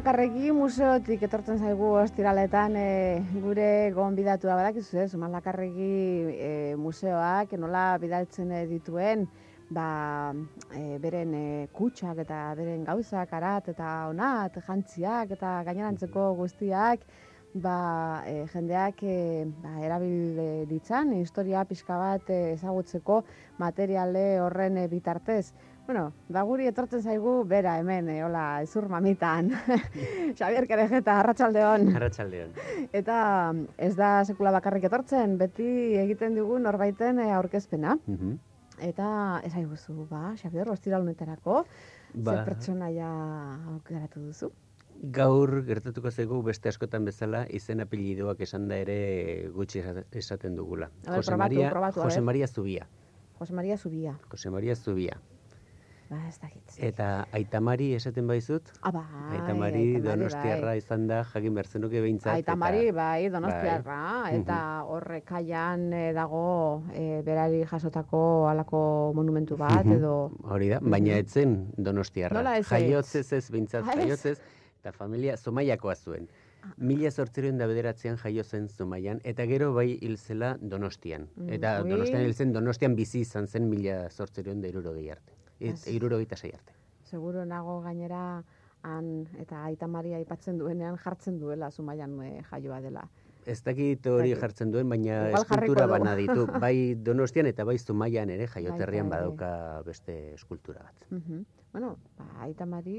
Zumalakarregi museotik etortzen zaigu ostiraletan e, gure gonbidatua badakizu, eh? Zumalakarregi e, museoak nola bidaltzen eh, dituen ba, e, beren e, kutsak eta beren gauzak arat eta onat, jantziak eta gainerantzeko guztiak ba, e, jendeak e, ba, erabil ditzan, historia pixka bat e, ezagutzeko materiale horren e, bitartez. Bueno, da guri etortzen zaigu bera hemen, eh, hola, ezur mamitan. Xabier Kerejeta, arratsaldeon. Arratsaldeon. Eta ez da sekula bakarrik etortzen, beti egiten dugu norbaiten eh, aurkezpena. Mhm. Eta ez aiguzu, ba, Xabier, ostira honetarako, Ba. ze pertsonaia aukeratu duzu. Gaur gertatuko zaigu beste askotan bezala izen apellidoak esan da ere gutxi esa- esaten dugula. A ber, Jose probatu, Maria, probatu, Jose. Maria Zubia. Jose Maria Zubia. Jose Maria Zubia. Ba, ez dakit. Eta Aitamari esaten baizut? Ah, bai, Aitamari Donostiarra bai. izan da, jakin behar zenuke behintzat. Aita eta- Mari, bai, donostiarra, eta horrek kaian eh, dago eh, berari jasotako halako monumentu bat, Mhm. edo... Hori da, baina etzen Donostiarra. Nola ez ez? Jaiotzez ez behintzat, Ah, ez? jaiotzez, eta familia Zumaiakoa zuen. Mila zortzireun da bederatzean jaio zen Zumaian, eta gero bai hil zela Donostian. Eta ui. Donostian hil zen, Donostian bizi izan zen mila zortzireun da irurogei arte. Irurogeita sei arte. Seguro nago gainera han eta Aita Maria aipatzen duenean jartzen duela Zumaian eh, jaioa dela. Ez dakit hori jartzen duen, baina eskultura bana ditu. Bai Donostian eta bai Zumaian ere jaioterrian badauka beste eskultura bat. Mhm. Bueno, ba, Aita Mari,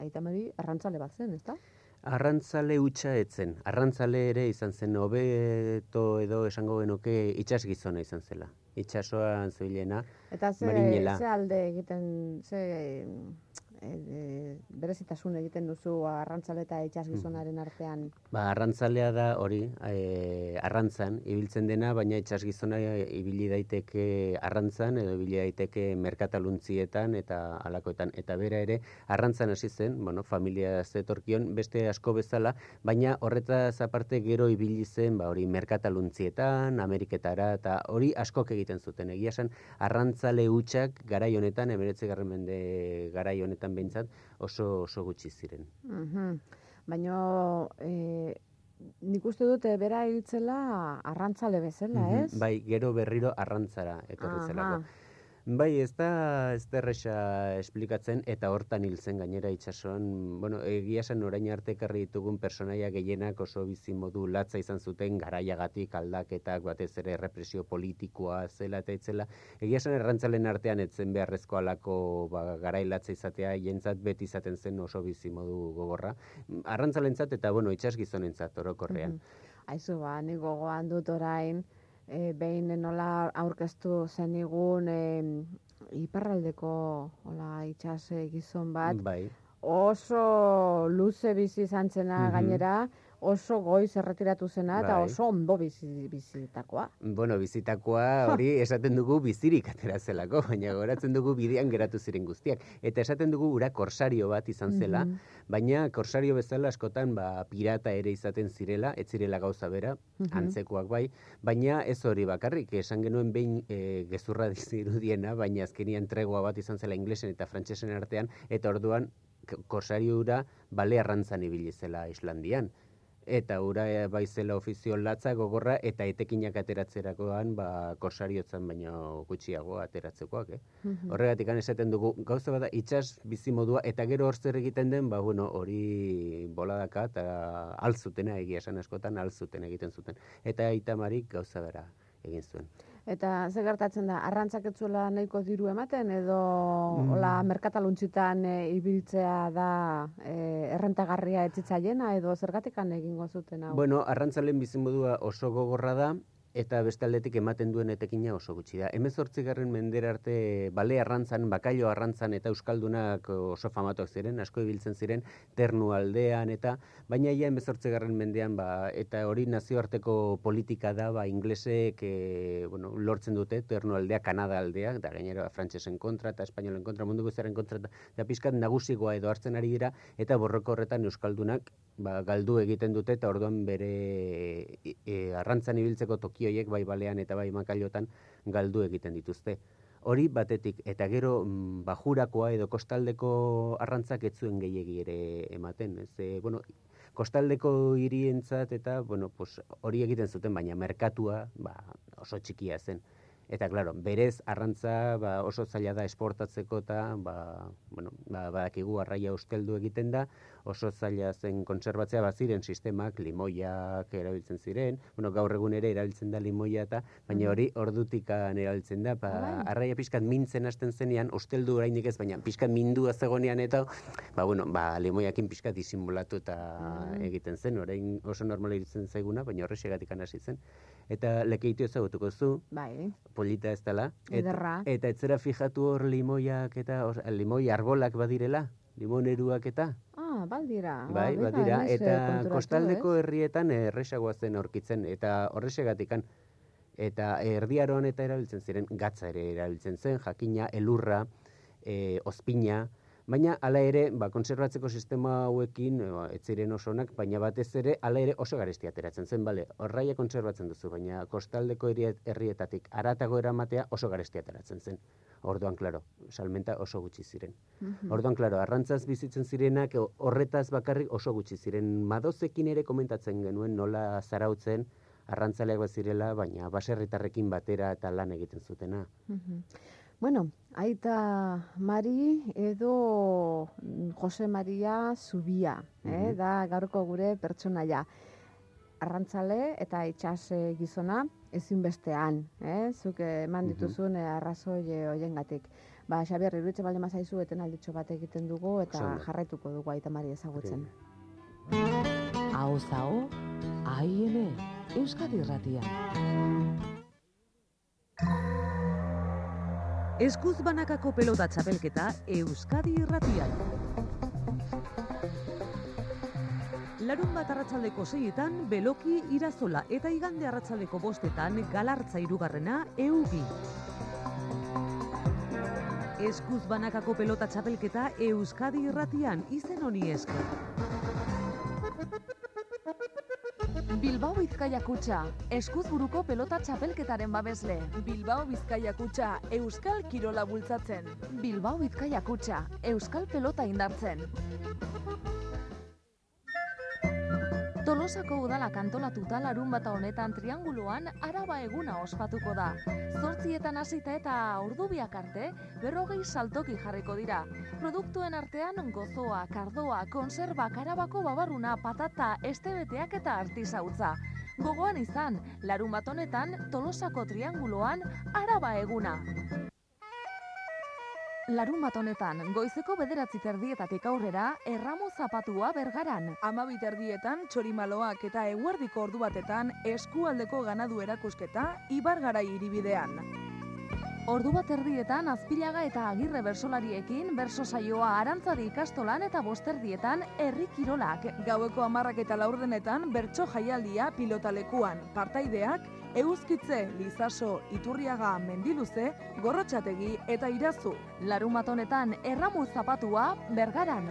Aita Mari arrantzale bat zen, ezta? Arrantzale hutsa etzen. Arrantzale ere izan zen hobeto edo esango genuke itsas gizona izan zela. Itsasoan zebilena. Eta ze, Marinela. ze alde egiten, ze e, e, berezitasun egiten duzu arrantzale eta itxas gizonaren artean. Ba, arrantzalea da hori, e, arrantzan ibiltzen dena, baina itsas gizona ibili daiteke arrantzan edo ibili daiteke merkataluntzietan eta halakoetan eta bera ere arrantzan hasi zen, bueno, familia zetorkion beste asko bezala, baina horretaz aparte gero ibili zen, ba hori merkataluntzietan, Ameriketara eta hori askok egiten zuten. Egia esan arrantzale hutsak garai honetan 19. mende garai honetan behintzat oso oso gutxi ziren. Mhm. Baina e, nik uste dut eh, bera hiltzela arrantzale bezala, Mhm, ez? Bai, gero berriro arrantzara etorri zelako. Bai, ez da, ez da erresa esplikatzen, eta hortan hil zen gainera itsasoan, bueno, egia esan orain arte ekarri ditugun personaia gehienak oso bizi modu latza izan zuten garaiagatik aldaketak batez ere represio politikoa zela eta etzela. Egia esan errantzalen artean etzen beharrezko alako ba, garai latza izatea, jentzat beti izaten zen oso bizi modu gogorra. Arrantzalentzat eta, bueno, itsas gizonentzat orokorrean. Mhm. Aizu, ba, nik gogoan dut orain, e, behin nola aurkeztu zenigun e, iparraldeko hola, itxas eh, gizon bat, Bai. oso luze bizi izan zena Mhm. gainera, oso goiz erretiratu zena, eta Bai. oso ondo bizi, bizitakoa. Bueno, bizitakoa hori esaten dugu bizirik atera zelako, baina goratzen dugu bidean geratu ziren guztiak. Eta esaten dugu ura korsario bat izan zela, Mhm. baina korsario bezala askotan ba, pirata ere izaten zirela, ez zirela gauza bera, Mhm. antzekoak bai, baina ez hori bakarrik, esan genuen behin e, gezurra dizirudiena, baina azkenian tregua bat izan zela inglesen eta frantsesen artean, eta orduan k- korsario ura bale arrantzan ibili zela Islandian. Eta ura e, bai zela ofizio latza gogorra eta etekinak ateratzerakoan ba korsariotzan baino gutxiago ateratzekoak, eh? Mhm. Horregatik esaten dugu gauza bada itsas bizimodua eta gero hor zer egiten den, ba bueno, hori boladaka eta alzutena egia esan askotan alzuten egiten zuten. Eta Aitamarik gauza bera egin zuen. Eta ze gertatzen da, arrantzak ez zuela nahiko diru ematen, edo Mm. hola merkataluntzitan e, ibiltzea da e, errentagarria etzitzaiena, edo zergatikan egingo zuten hau? Bueno, arrantzalen bizimodua oso gogorra da, eta beste aldetik ematen duen etekina oso gutxi da. Hemez garren mendera arte bale arrantzan, bakailo arrantzan eta euskaldunak oso famatuak ziren, asko ibiltzen ziren, ternu aldean eta, baina ia hemez garren mendean, ba, eta hori nazioarteko politika da, ba, inglesek e, bueno, lortzen dute, ternu aldea, Kanada aldea, eta gainera frantsesen kontra eta espainolen kontra, mundu guztiaren kontra, eta pizkat nagusigoa edo hartzen ari dira, eta borroko horretan euskaldunak ba, galdu egiten dute, eta orduan bere e, arrantzan ibiltzeko tokioiek, bai balean eta bai makailotan, galdu egiten dituzte. Hori batetik, eta gero mm, bajurakoa edo kostaldeko arrantzak ez zuen gehiegi ere ematen. Ez, e, bueno, kostaldeko hirientzat eta bueno, pues, hori egiten zuten, baina merkatua ba, oso txikia zen. Eta, claro, berez, arrantza ba, oso zaila da esportatzeko eta, ba, bueno, ba, badakigu arraia usteldu egiten da, oso zaila zen konserbatzea baziren sistemak, limoiak erabiltzen ziren, bueno, gaur egun ere erabiltzen da limoia eta, baina hori ordutikan erabiltzen da, bai. arraia pixkat mintzen hasten zenean, usteldu orainik ez, baina pixkat mindua zegonean eta, ba, bueno, ba, limoiakin pixkat disimulatu eta egiten zen, orain oso normala iritzen zaiguna, baina horrexegatik hasi zen eta lekeitu ezagutuko zu. Bai. Polita ez dela. Ederra. Eta etzera fijatu hor limoiak eta or, limoi arbolak badirela, limoneruak eta. Ah, baldira. Bai, badira. Eta kostaldeko herrietan erresagoa zen aurkitzen eta horrexegatikan. Eta erdiaroan eta erabiltzen ziren, gatza ere erabiltzen zen, jakina, elurra, e, ospina, Baina hala ere, ba, konserbatzeko sistema hauekin, ba, ez ziren oso onak, baina batez ere, hala ere oso garesti ateratzen zen, bale, horraia konserbatzen duzu, baina kostaldeko herrietatik aratago eramatea oso garesti ateratzen zen. Orduan, klaro, salmenta oso gutxi ziren. Mm Orduan, klaro, arrantzaz bizitzen zirenak horretaz bakarrik oso gutxi ziren. Madozekin ere komentatzen genuen nola zarautzen, arrantzaleak bat zirela, baina baserritarrekin batera eta lan egiten zutena. Mm Bueno, aita Mari edo Jose Maria Zubia, eh, da gaurko gure pertsonaia. Arrantzale eta itxas gizona ezin bestean, eh? Zuk eman dituzun eh, arrazoi hoiengatik. Ba, Xabier, iruditze balde mazaizu eten alditxo bat egiten dugu eta jarraituko dugu aita Mari ezagutzen. Hau zao, aiene, Euskadi Ratia. Eskuz banakako pelota txapelketa Euskadi irratian. Larun bat arratzaldeko zeietan, beloki irazola eta igande arratzaldeko bostetan galartza irugarrena eugi. Eskuz banakako pelota txapelketa Euskadi irratian izen honi esker. Bilbao Bizkaia Kutxa, eskuz buruko pelota txapelketaren babesle. Bilbao Bizkaia Kutxa, Euskal Kirola bultzatzen. Bilbao Bizkaia Kutxa, Euskal Pelota indartzen. Tolosako udala kantolatuta larun bata honetan trianguloan araba eguna ospatuko da. Zortzietan hasita eta ordu biak arte, berrogei saltoki jarriko dira. Produktuen artean gozoa, kardoa, konserba, karabako babarruna, patata, estebeteak eta artizautza. Gogoan izan, larun bat honetan Tolosako trianguloan araba eguna. Larun bat honetan, goizeko bederatzi terdietatik aurrera, erramo zapatua bergaran. Amabi terdietan, txorimaloak eta eguerdiko ordu batetan, eskualdeko ganadu erakusketa, ibargara iribidean. Ordu bat erdietan, azpilaga eta agirre bersolariekin, berso saioa arantzadi ikastolan eta bosterdietan, herri kirolak. Gaueko amarrak eta laurdenetan, bertso jaialdia pilotalekuan. Partaideak, Euskitze, Lizaso, Iturriaga, Mendiluze, Gorrotxategi eta Irazu. Larumat honetan erramu zapatua bergaran.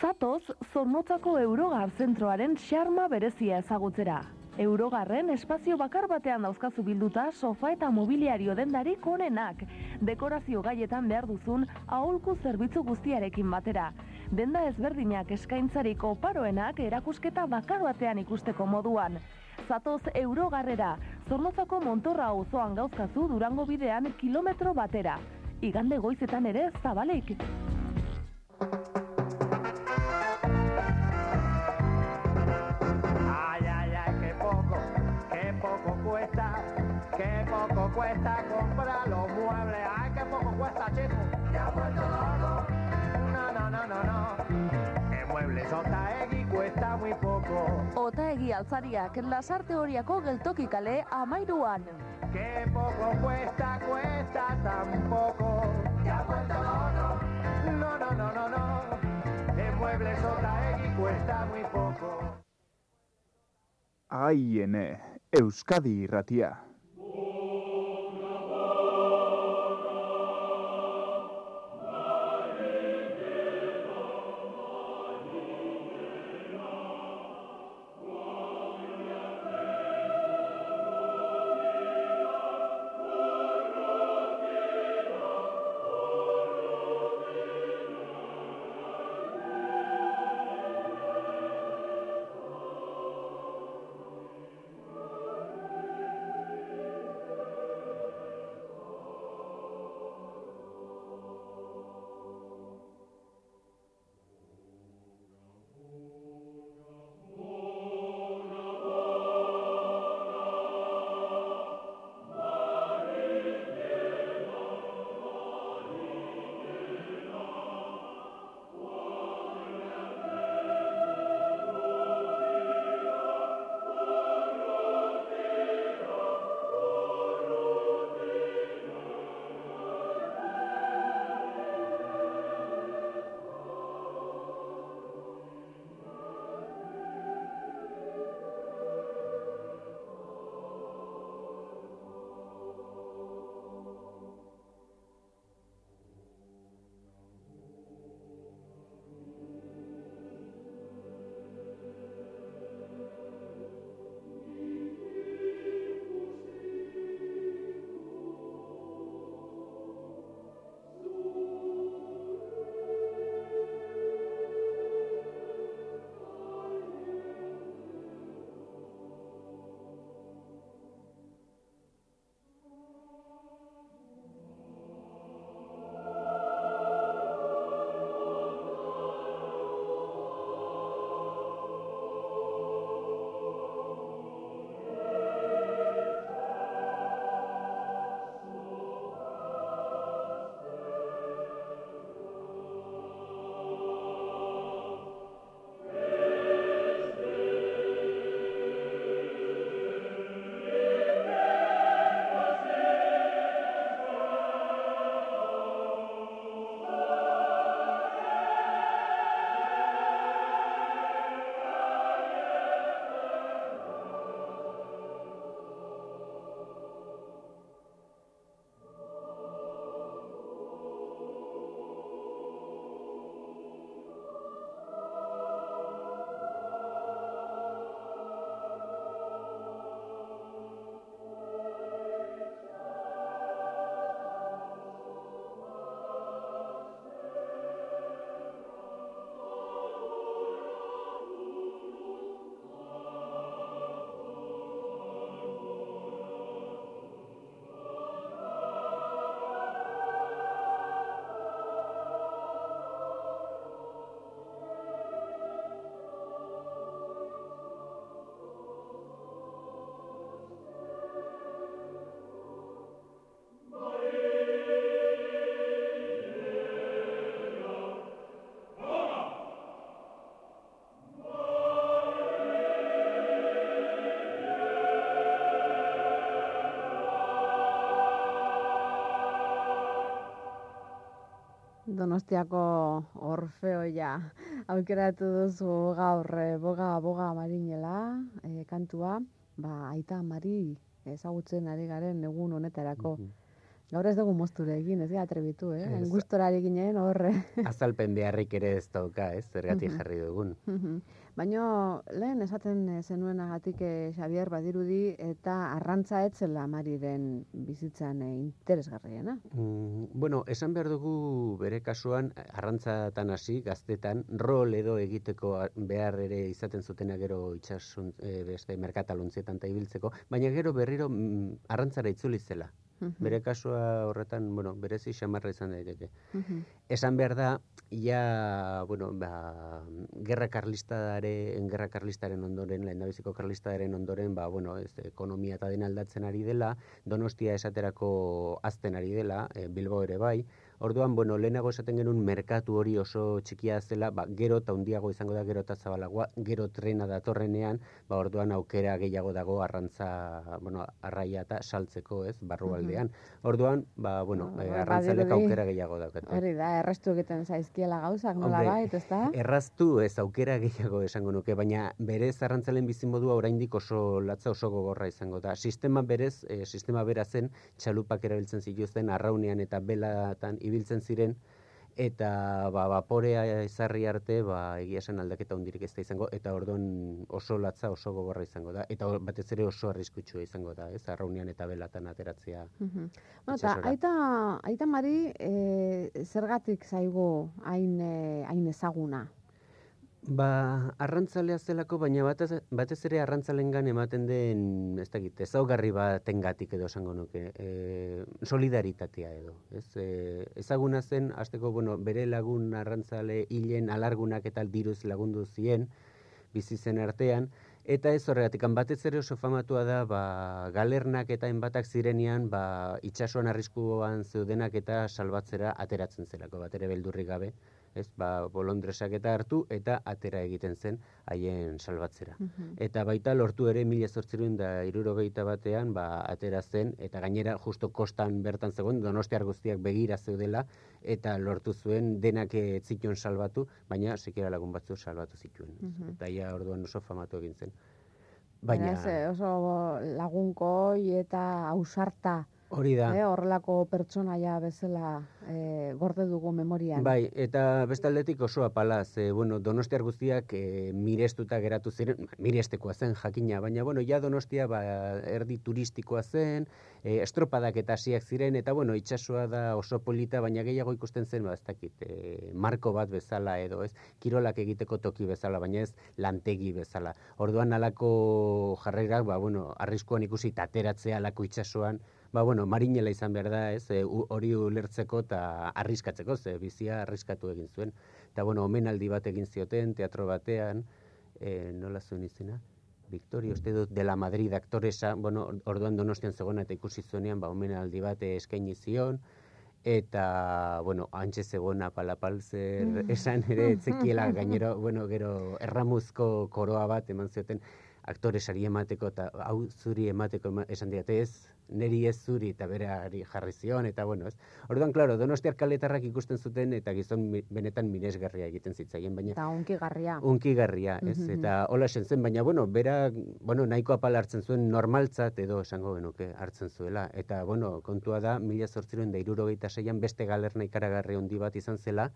Zatoz, Zornotzako Eurogar zentroaren xarma berezia ezagutzera. Eurogarren espazio bakar batean dauzkazu bilduta sofa eta mobiliario dendarik onenak. Dekorazio gaietan behar duzun aholku zerbitzu guztiarekin batera denda ezberdinak eskaintzariko paroenak erakusketa bakar batean ikusteko moduan. Zatoz Eurogarrera, Zornozako montorra auzoan gauzkazu Durango bidean kilometro batera. Igande goizetan ere zabalik. Cuesta, que poco cuesta comprar los muebles. Ay, que poco cuesta, chico. Ya vuelto loco. muebles Otaegi cuesta muy poco. Otaegi altzariak lasarte horiako geltoki kale amairuan. Que poco cuesta, cuesta tampoco. Ya cuesta no, no, no, no, no, no. En muebles Otaegi cuesta muy poco. Aiene, Euskadi irratia. Donostiako Orfeoia aukeratu duzu gaur eh, boga boga marinela eh, kantua, ba aita mari ezagutzen ari garen egun honetarako. Gaur ez dugu mozture egin, ez gara atrebitu, eh? Ez. Gustorari ginen horre. Azalpen beharrik ere ez dauka, ez, zergatik Mhm. jarri dugun. Baina lehen esaten eh, zenuenagatik eh, Xavier badirudi eta arrantza etzela mariren bizitzan eh, interesgarriena. Mm, bueno, esan behar dugu bere kasuan, arrantzatan hasi, gaztetan, rol edo egiteko behar ere izaten zutena gero itxasun, e, beste merkataluntzietan eta ibiltzeko, baina gero berriro mm, arrantzara itzuli zela. Bere kasua horretan, bueno, berezi xamarra izan daiteke. Mhm. Esan behar da, ja, bueno, ba, gerra karlistaren, gerra karlistaren ondoren, lehendabiziko karlistaren ondoren, ba, bueno, ez, ekonomia eta den aldatzen ari dela, donostia esaterako azten ari dela, e, Bilbo ere bai, Orduan, bueno, lehenago esaten genuen merkatu hori oso txikia zela, ba, gero eta handiago izango da gero eta zabalagoa, gero trena datorrenean, ba, orduan aukera gehiago dago arrantza, bueno, arraia eta saltzeko, ez, barrualdean. Orduan, ba, bueno, Ba, eh, ba, arrantzalek aukera gehiago daukate. Hori da, errestu egiten zaizkiela gauzak, nola Hombre, bait, ez da? Erraztu ez aukera gehiago esango nuke, baina berez arrantzalen bizimodua oraindik oso latza oso gogorra izango da. Sistema berez, eh, sistema bera zen, txalupak erabiltzen zituzten, arraunean eta belatan ibiltzen ziren, eta ba, vaporea ezarri arte, ba, egia esan aldaketa hundirik ez da izango, eta orduan oso latza oso gogorra izango da, eta batez ere oso arriskutsua izango da, ez, arraunean eta belatan ateratzea. Mhm. Bueno, eta Itsasora. aita, aita mari, e, zergatik zaigu hain, e, hain ezaguna? Ba, arrantzalea zelako, baina batez, batez ere arrantzalengan ematen den, ez dakit, ezaugarri batengatik edo esango nuke, e, solidaritatea edo, ez? E, ezaguna zen, hasteko, bueno, bere lagun arrantzale hilen alargunak eta diruz lagundu zien, bizi zen artean, eta ez horregatik, batez ere oso famatua da, ba, galernak eta enbatak zirenean, ba, itxasuan arriskuan zeudenak eta salbatzera ateratzen zelako, bat ere beldurrik gabe, ez, ba, bolondresak eta hartu, eta atera egiten zen haien salbatzera. Mhm. Eta baita lortu ere mila zortzirun da irurogeita batean, ba, atera zen, eta gainera justo kostan bertan zegoen, donostiar guztiak begira zeudela, eta lortu zuen denak ez zituen salbatu, baina sekera lagun batzu salbatu zituen. Mhm. Eta ia orduan oso famatu egin zen. Baina, Beraz, e, oso lagunkoi eta ausarta, hori da. eh, horrelako pertsonaia bezala e, gorde dugu memorian. Bai, eta beste aldetik oso apala, ze, bueno, donostiar guztiak e, mirestuta geratu ziren, mirestekoa zen jakina, baina, bueno, ja donostia ba, erdi turistikoa zen, e, estropadak eta hasiak ziren, eta, bueno, itsasoa da oso polita, baina gehiago ikusten zen, ba, ez dakit, e, marko bat bezala edo, ez, kirolak egiteko toki bezala, baina ez lantegi bezala. Orduan alako jarrerak, ba, bueno, arriskuan ikusi tateratzea alako itsasoan, ba, bueno, marinela izan behar da, ez, e, u- hori ulertzeko eta arriskatzeko, ze bizia arriskatu egin zuen. Eta, bueno, omenaldi bat egin zioten, teatro batean, e, nola zuen izena? Victoria, uste dut, de la Madrid aktoresa, bueno, orduan donostian zegoena eta ikusi zuenean, ba, omenaldi bat eskaini zion, eta, bueno, antxe zegoena palapalzer esan ere, etzekiela gainero, bueno, gero erramuzko koroa bat eman zioten, aktoresari emateko eta hau zuri emateko ema- esan diate ez, neri ez zuri eta berari jarri zion, eta bueno, ez. Orduan, klaro, donostiar kaletarrak ikusten zuten eta gizon benetan miresgarria egiten zitzaien, baina Eta unkigarria. unkigarria, ez? Mhm. Eta hola esan zen, baina bueno, bera, bueno, nahiko apala hartzen zuen normaltzat edo esango genuke hartzen zuela. Eta bueno, kontua da, mila zortziren da irurogeita seian beste galerna ikaragarri handi bat izan zela,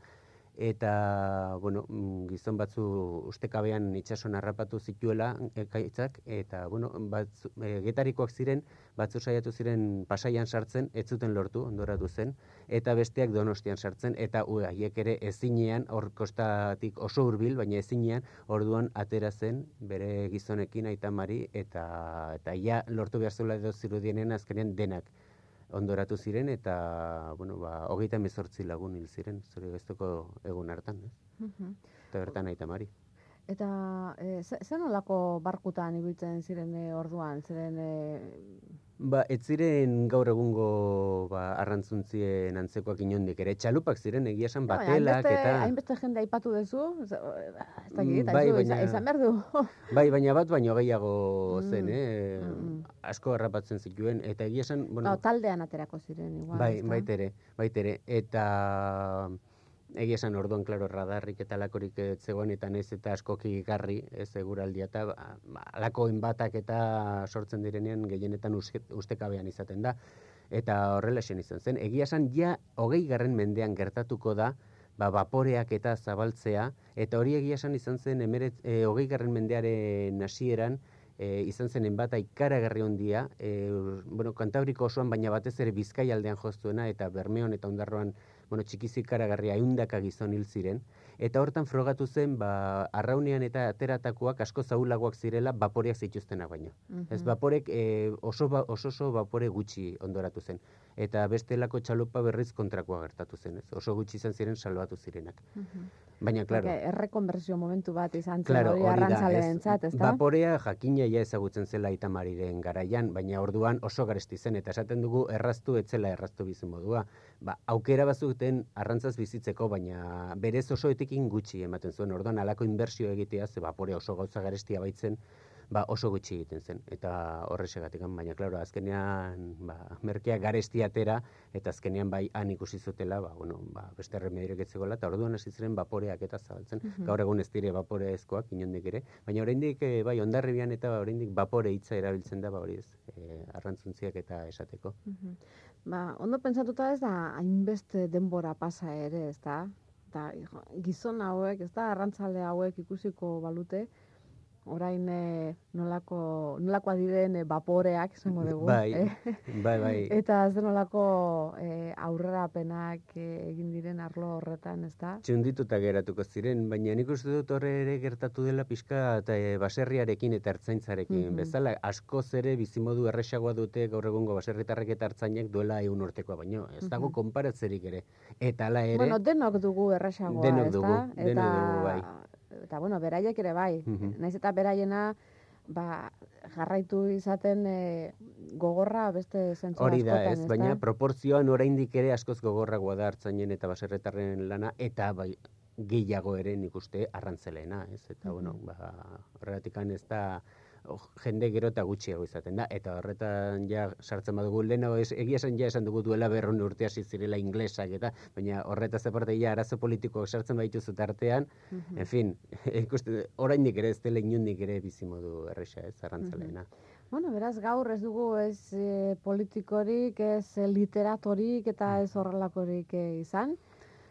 eta, bueno, mm, gizon batzu ustekabean itsasoan harrapatu zituela ekaitzak, eta, bueno, batzu, e, getarikoak ziren, batzu saiatu ziren pasaian sartzen, ez zuten lortu, ondoratu zen, eta besteak donostian sartzen, eta haiek ere ezinean, hor kostatik oso hurbil, baina ezinean, orduan atera zen bere gizonekin aita mari, eta, eta ja lortu behar zuela edo zirudienen azkenean denak ondoratu ziren, eta, bueno, ba, hogeita mezortzi lagun hil ziren, zure geztoko egun hartan, ez? Mhm. Eta bertan aita mari. Eta e, ze, zer nolako barkutan ibiltzen ziren e, orduan, ziren e, Ba, ez ziren gaur egungo ba, arrantzuntzien antzekoak inondik ere, txalupak ziren egia esan baina batelak hainbeste, eta... hainbeste jende aipatu duzu, ez ez dakit, Mm, bai, baina- izan behar du. Bai, baina bat baino gehiago zen, Mm, eh? mm, mm. Asko harrapatzen zituen, eta egia esan, bueno, no, taldean aterako ziren, igual. bai, baitere, baitere, eta egia esan orduan, klaro, radarrik eta lakorik ez zegoen, eta nez eta askoki garri, ez eguraldia, eta ba, ba, alako enbatak eta sortzen direnean gehienetan uste- ustekabean izaten da. Eta horrela esan izan zen. Egia esan, ja, hogei garren mendean gertatuko da, ba, vaporeak eta zabaltzea, eta hori egia esan izan zen, emeret, e, hogei garren mendearen hasieran, e, izan zen bat ikaragarri hondia, e, bueno, Kantabriko osoan, baina batez ere Bizkai aldean joztuena, eta Bermeon eta Ondarroan, bueno, txikizik ikaragarria eundaka gizon hil ziren, eta hortan frogatu zen, ba, arraunean eta ateratakoak asko zaulagoak zirela vaporeak zituztenak baino. Ez vaporek e, oso, ba, oso oso vapore gutxi ondoratu zen. Eta bestelako txalupa berriz kontrakoa gertatu zen, ez? Oso gutxi izan ziren salbatu zirenak. Baina, klaro, Porque errekonbersio momentu bat izan zen Claro, hori da, arrantzaleentzat, ez? ezta? Vaporea jakina ja ezagutzen zela itamariren garaian, baina orduan oso garesti zen, eta esaten dugu erraztu etzela erraztu bizimodua. Ba, aukera bazuten arrantzaz bizitzeko, baina berez oso etekin gutxi ematen zuen, orduan alako inbertsio egitea, ze vaporea oso gauza garestia baitzen, ba, oso gutxi egiten zen, eta horrexegatik, baina, klaro, azkenean, ba, merkea garesti atera, eta azkenean bai han ikusi zutela, ba, bueno, ba, beste remediorik ez zegoela, eta orduan hasi ziren vaporeak eta zabaltzen. Gaur egun ez dire vaporezkoak inondik ere, baina oraindik eh, bai ondarribian eta oraindik vapore hitza erabiltzen da, ba hori ez, eh, arrantzuntziak eta esateko. Mhm. Ba, ondo pentsatuta ez da hainbeste denbora pasa ere, ez da? Eta gizon hauek, ez da, arrantzale hauek ikusiko balute, orain eh, nolako, nolakoa diren eh, vaporeak, esango dugu. Bai, eh? bai, bai. Eta ez nolako eh, aurrerapenak eh, egin diren arlo horretan, ez da? txundituta geratuko ziren, baina nik uste dut horre ere gertatu dela pixka eta e, baserriarekin eta ertzaintzarekin. Mhm. Bezala, askoz ere bizimodu erresagoa dute gaur egungo baserritarrek eta ertzainek duela egun urtekoa, baino ez dago Mhm. konparatzerik ere. Eta hala ere, Bueno, denok dugu erresagoa, Denok ez da? dugu, denok eta, dugu, bai. Eta, bueno, beraiek ere bai. Mhm. Naiz eta beraiena, ba, jarraitu izaten e, gogorra beste zentzu hori da askotan, ez, baina da? proportzioan oraindik ere askoz gogorragoa da hartzainen eta baserretarren lana, eta bai, gehiago ere nik uste arrantzeleena, ez? Eta, bueno, ba, horregatik ez da jende gero eta gutxiago izaten da, eta horretan ja sartzen badugu lehenago, ez, egia esan ja esan dugu duela berron urte hasi zirela inglesak eta, baina horretaz aparte ja arazo politikoak sartzen baituzu tartean, Mhm. en fin, ikuste, oraindik ere ez dela inundik ere bizimodu erresa ez, arrantzaleena. Bueno, beraz, gaur ez dugu ez e, politikorik, ez literatorik eta ez horrelakorik e, izan.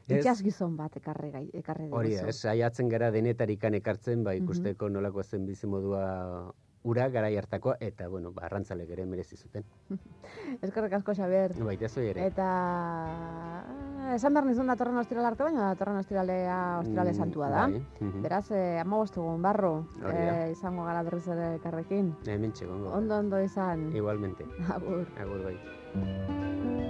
Ez. Itxas gizon bat ekarri, gai, ekarri Hori da, diguzu. ez, saiatzen gara denetarikan ekartzen, ba, ikusteko nolako zen bizimodua ura garai hartakoa, eta, bueno, ba, arrantzalek ere merezi zuten. Eskerrik asko, Xaber. Baita zoi ere. Eta ah, esan behar nizun datorren ostiral arte, baina datorren ostiralea ostirale Mm, santua da. bai, mhm. Beraz, eh, amabost egun barru Hori da. eh, izango gara berriz ere elkarrekin. Hemen txegongo. Ondo, ondo izan. Igualmente. Agur. Agur bai.